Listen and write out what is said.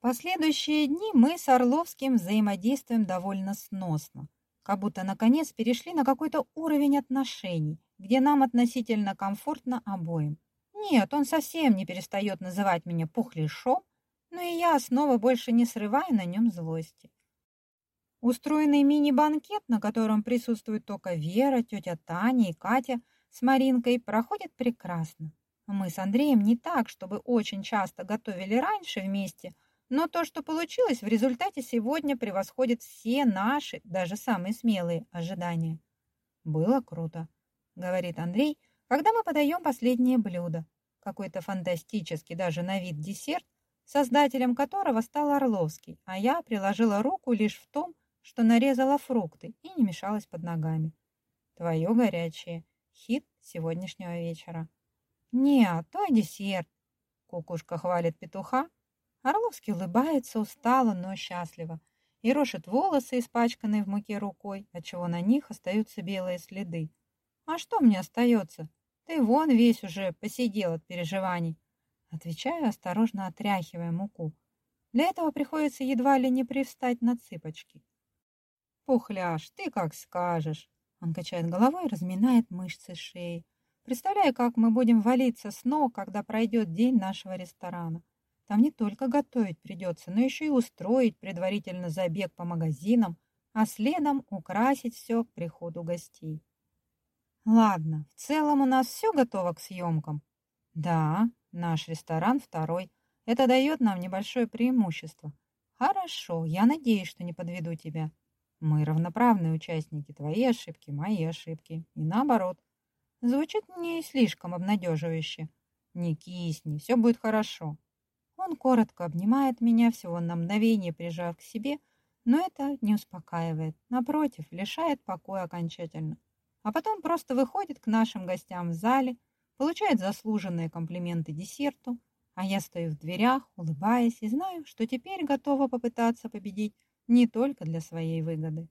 Последующие дни мы с Орловским взаимодействуем довольно сносно, как будто наконец перешли на какой-то уровень отношений, где нам относительно комфортно обоим. Нет, он совсем не перестает называть меня пухляшом, но и я снова больше не срываю на нем злости. Устроенный мини-банкет, на котором присутствуют только Вера, тетя Таня и Катя с Маринкой, проходит прекрасно. Мы с Андреем не так, чтобы очень часто готовили раньше вместе – но то, что получилось в результате сегодня, превосходит все наши, даже самые смелые ожидания. Было круто, говорит Андрей, когда мы подаем последнее блюдо. Какой-то фантастический даже на вид десерт, создателем которого стал Орловский, а я приложила руку лишь в том, что нарезала фрукты и не мешалась под ногами. Твое горячее. Хит сегодняшнего вечера. Не, то десерт. Кукушка хвалит петуха, Орловский улыбается устало, но счастливо и рошит волосы, испачканные в муке рукой, отчего на них остаются белые следы. «А что мне остается? Ты вон весь уже посидел от переживаний». Отвечаю, осторожно отряхивая муку. Для этого приходится едва ли не привстать на цыпочки. «Пухляш, ты как скажешь!» Он качает головой и разминает мышцы шеи. Представляю, как мы будем валиться с ног, когда пройдет день нашего ресторана. Там не только готовить придется, но еще и устроить предварительно забег по магазинам, а следом украсить все к приходу гостей. Ладно, в целом у нас все готово к съемкам. Да, наш ресторан второй. Это дает нам небольшое преимущество. Хорошо, я надеюсь, что не подведу тебя. Мы равноправные участники, твои ошибки, мои ошибки. И наоборот. Звучит не слишком обнадеживающе. Не кисни, все будет хорошо. Он коротко обнимает меня, всего на мгновение прижав к себе, но это не успокаивает, напротив, лишает покоя окончательно. А потом просто выходит к нашим гостям в зале, получает заслуженные комплименты десерту, а я стою в дверях, улыбаясь и знаю, что теперь готова попытаться победить не только для своей выгоды.